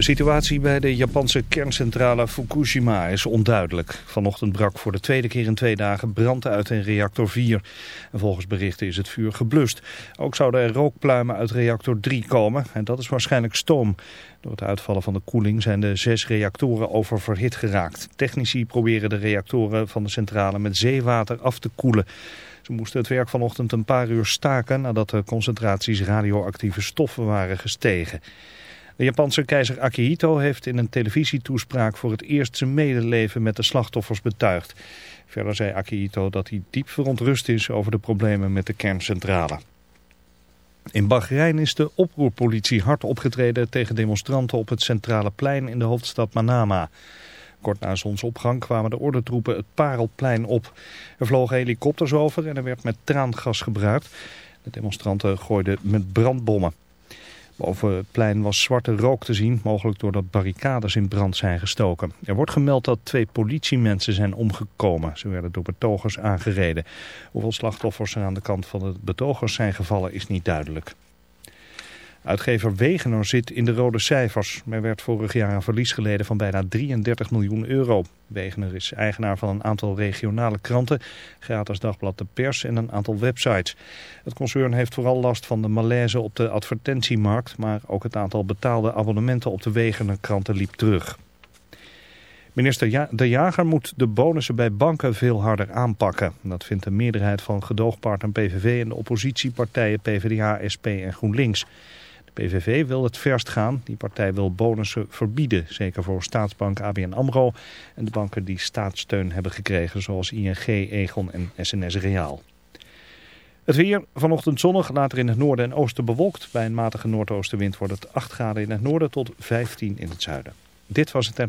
De situatie bij de Japanse kerncentrale Fukushima is onduidelijk. Vanochtend brak voor de tweede keer in twee dagen brand uit in reactor 4. En volgens berichten is het vuur geblust. Ook zouden er rookpluimen uit reactor 3 komen. En dat is waarschijnlijk stoom. Door het uitvallen van de koeling zijn de zes reactoren oververhit geraakt. Technici proberen de reactoren van de centrale met zeewater af te koelen. Ze moesten het werk vanochtend een paar uur staken nadat de concentraties radioactieve stoffen waren gestegen. De Japanse keizer Akihito heeft in een televisietoespraak voor het eerst zijn medeleven met de slachtoffers betuigd. Verder zei Akihito dat hij diep verontrust is over de problemen met de kerncentrale. In Bahrein is de oproerpolitie hard opgetreden tegen demonstranten op het centrale plein in de hoofdstad Manama. Kort na zonsopgang kwamen de ordentroepen het Parelplein op. Er vlogen helikopters over en er werd met traangas gebruikt. De demonstranten gooiden met brandbommen. Boven het plein was zwarte rook te zien, mogelijk doordat barricades in brand zijn gestoken. Er wordt gemeld dat twee politiemensen zijn omgekomen. Ze werden door betogers aangereden. Hoeveel slachtoffers er aan de kant van de betogers zijn gevallen is niet duidelijk. Uitgever Wegener zit in de rode cijfers. Er werd vorig jaar een verlies geleden van bijna 33 miljoen euro. Wegener is eigenaar van een aantal regionale kranten, gratis dagblad De Pers en een aantal websites. Het concern heeft vooral last van de malaise op de advertentiemarkt, maar ook het aantal betaalde abonnementen op de Wegener kranten liep terug. Minister De Jager moet de bonussen bij banken veel harder aanpakken. Dat vindt de meerderheid van gedoogpartner PVV en de oppositiepartijen PvdA, SP en GroenLinks. De PVV wil het verst gaan. Die partij wil bonussen verbieden, zeker voor staatsbank ABN AMRO en de banken die staatssteun hebben gekregen, zoals ING, Egon en SNS Reaal. Het weer vanochtend zonnig, later in het noorden en oosten bewolkt. Bij een matige noordoostenwind wordt het 8 graden in het noorden tot 15 in het zuiden. Dit was het ten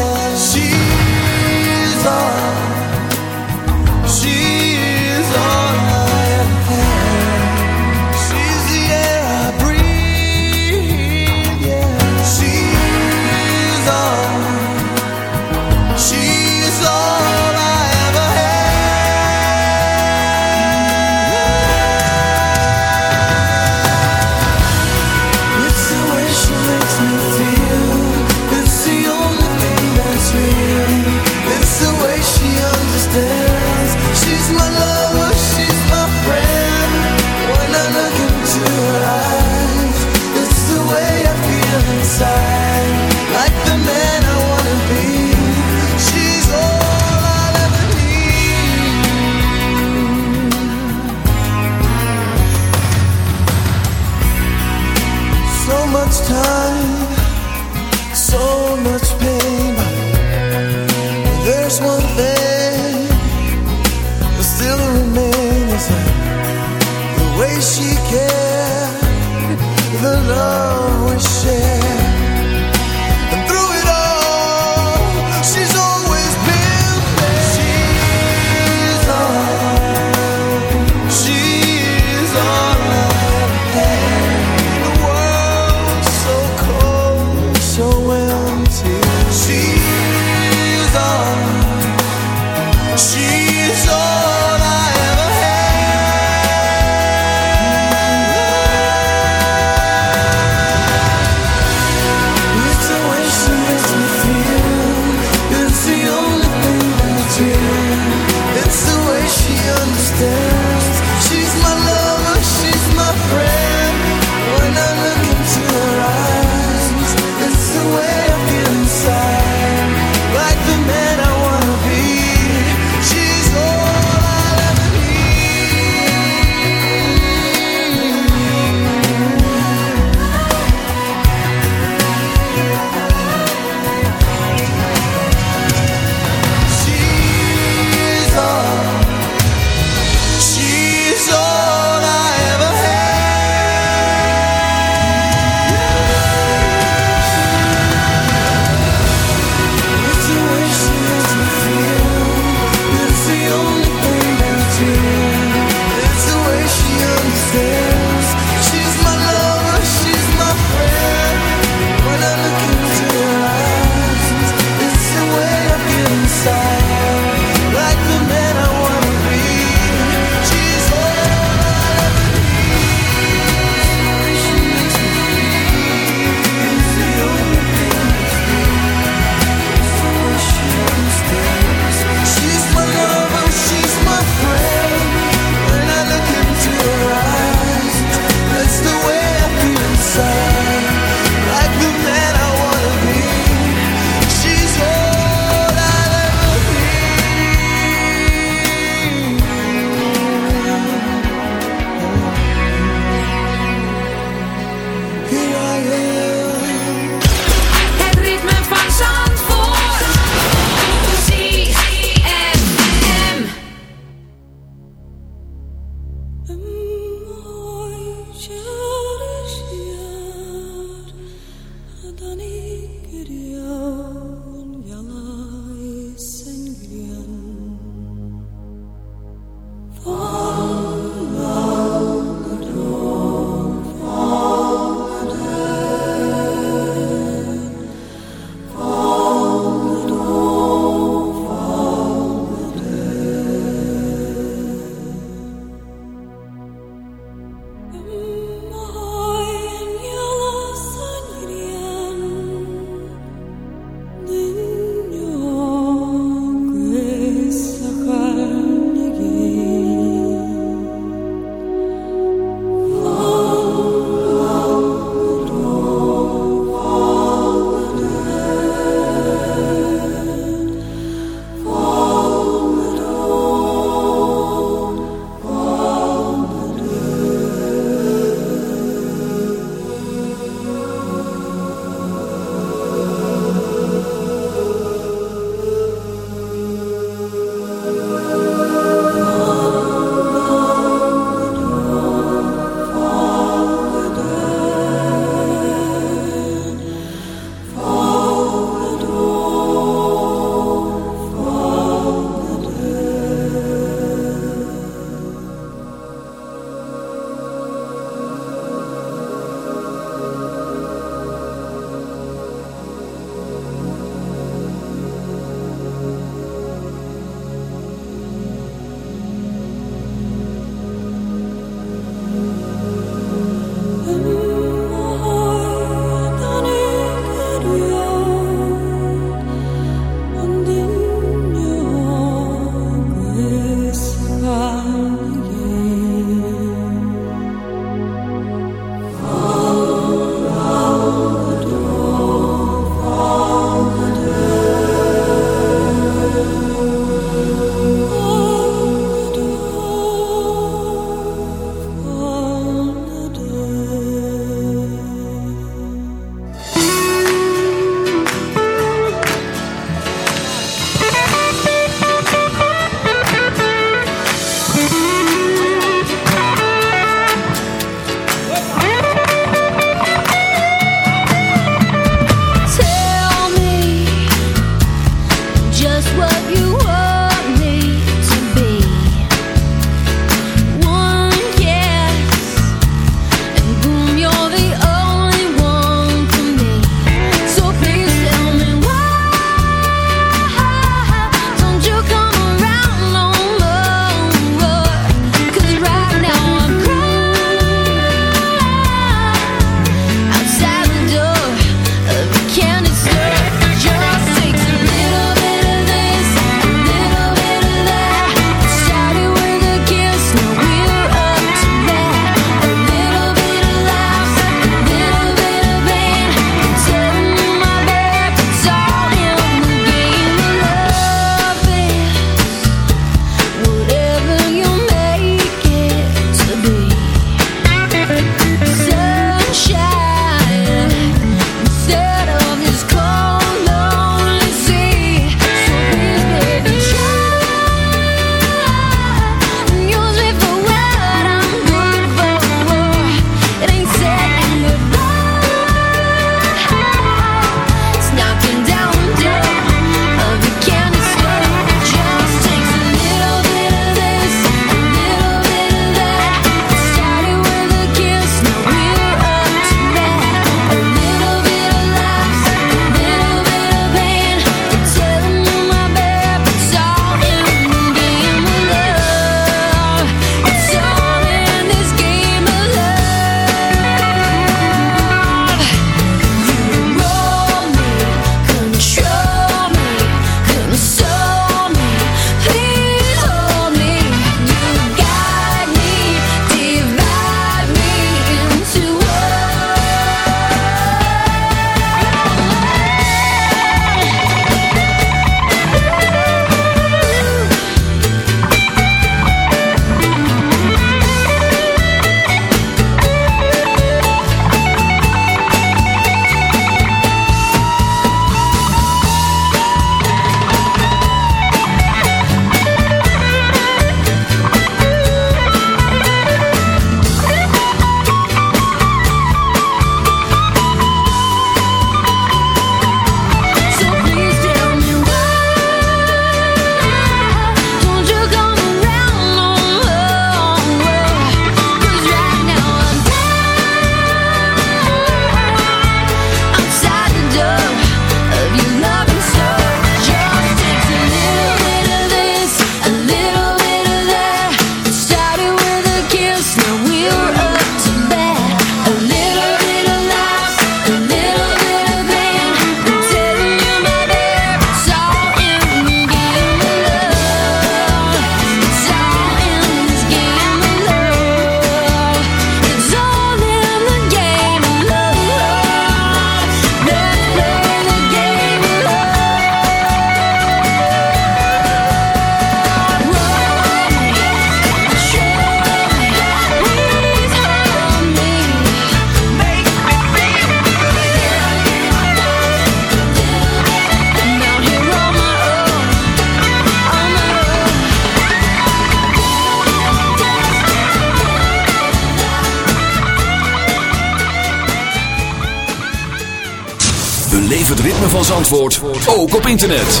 Ook op internet.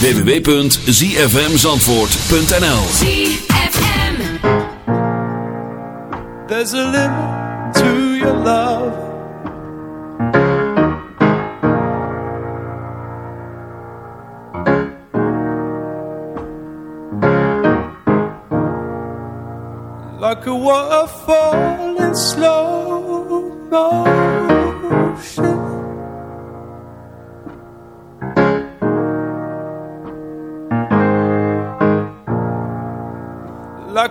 www.zfmzandvoort.nl ZFM. There's a limit to your love. Like a waterfall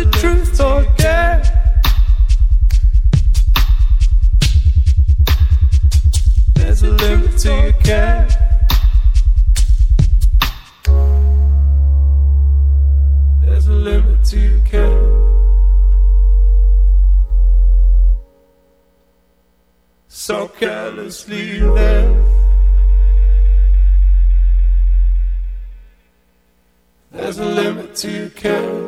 It truth or dare? There's a limit to your care. There's a limit to your care. So carelessly there. There's a limit to your care.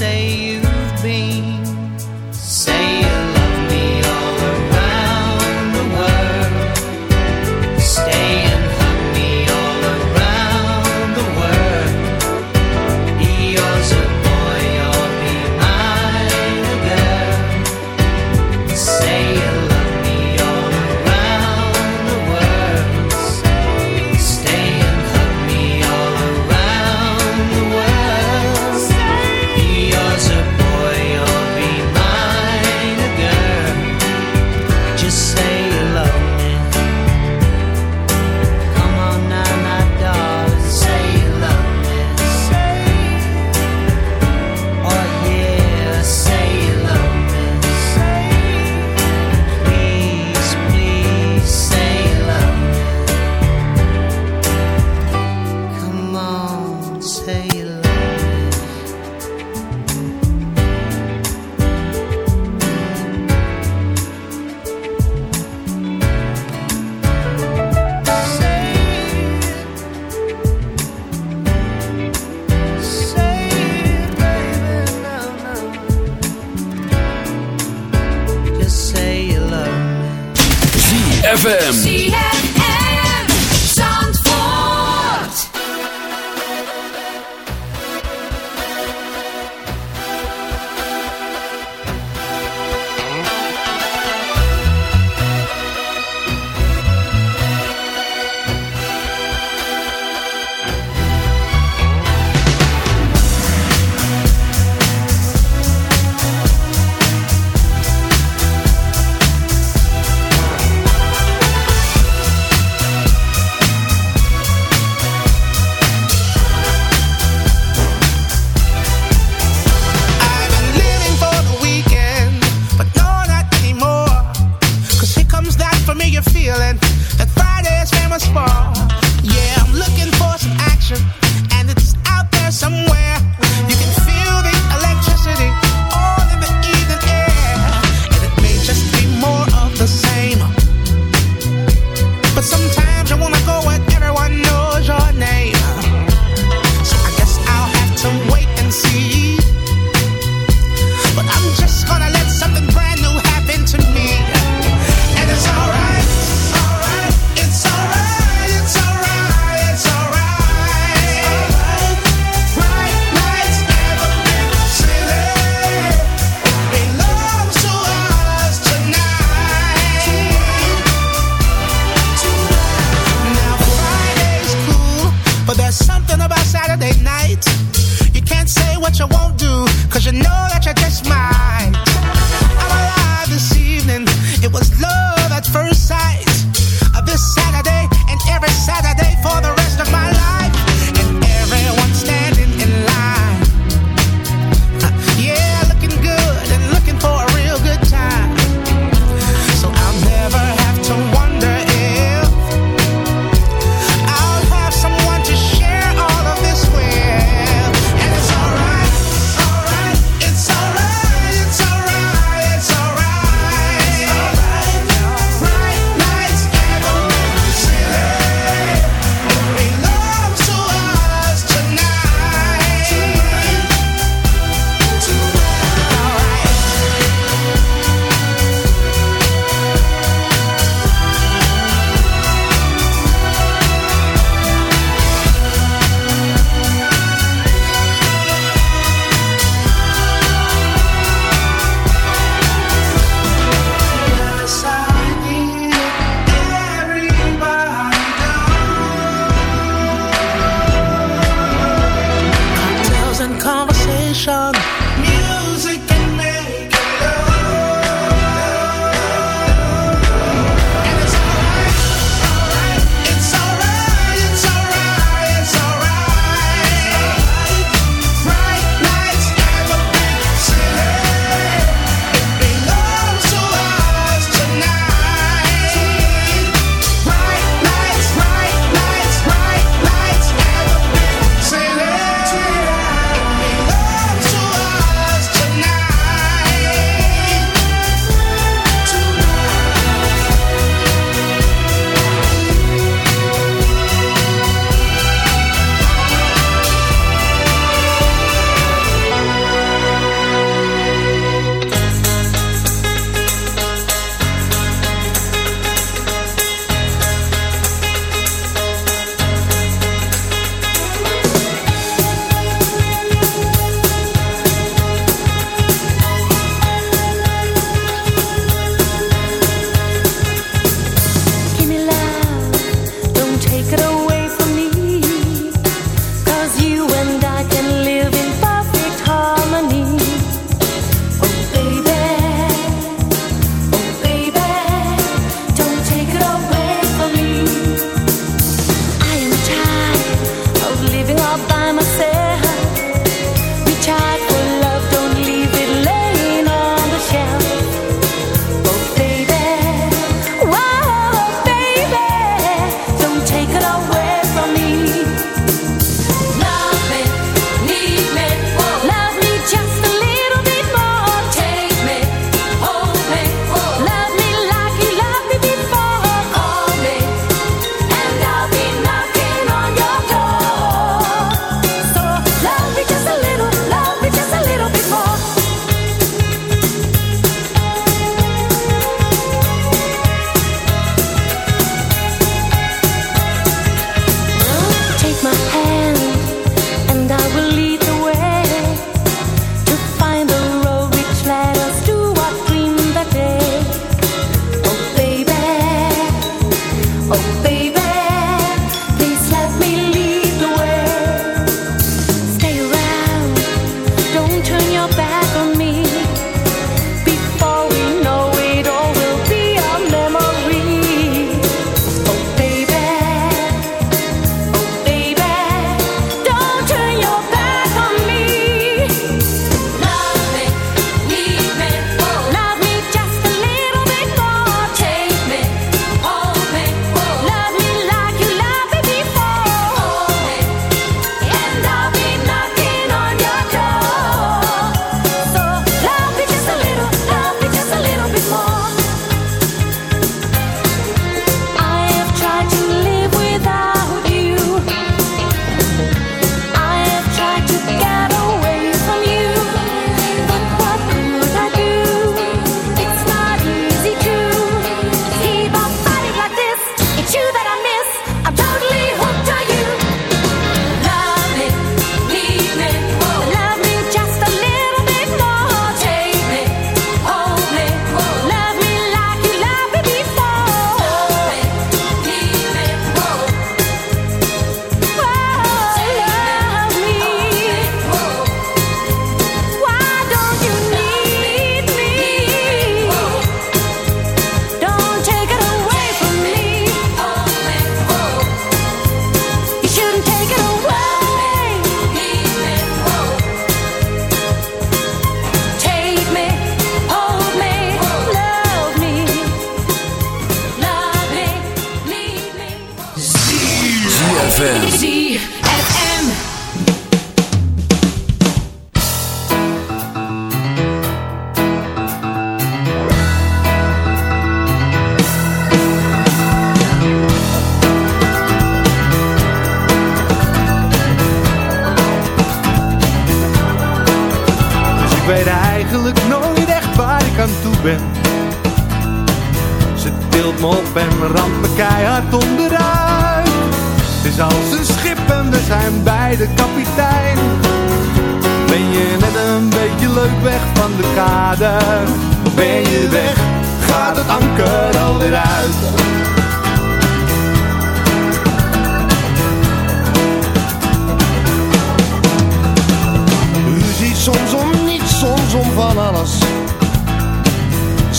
say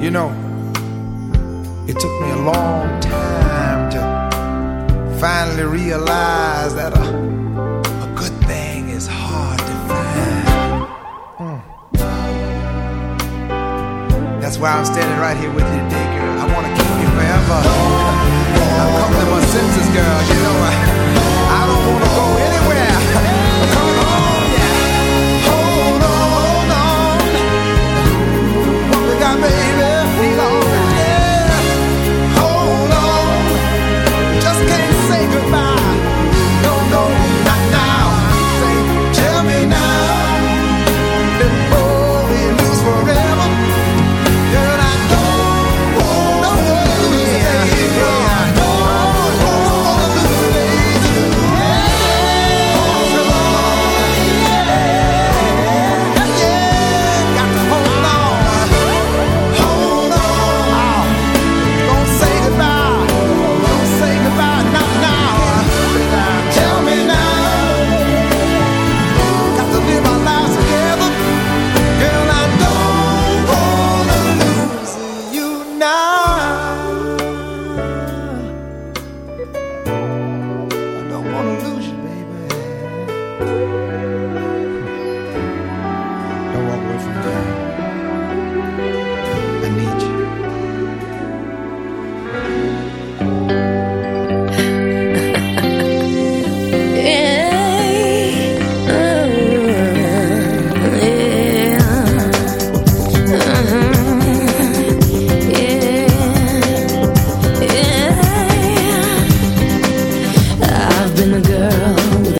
You know, it took me a long time to finally realize that a, a good thing is hard to find. Mm. That's why I'm standing right here with you today, girl. I want to keep you forever. I've come to my senses, girl. You know, I, I don't want to go in.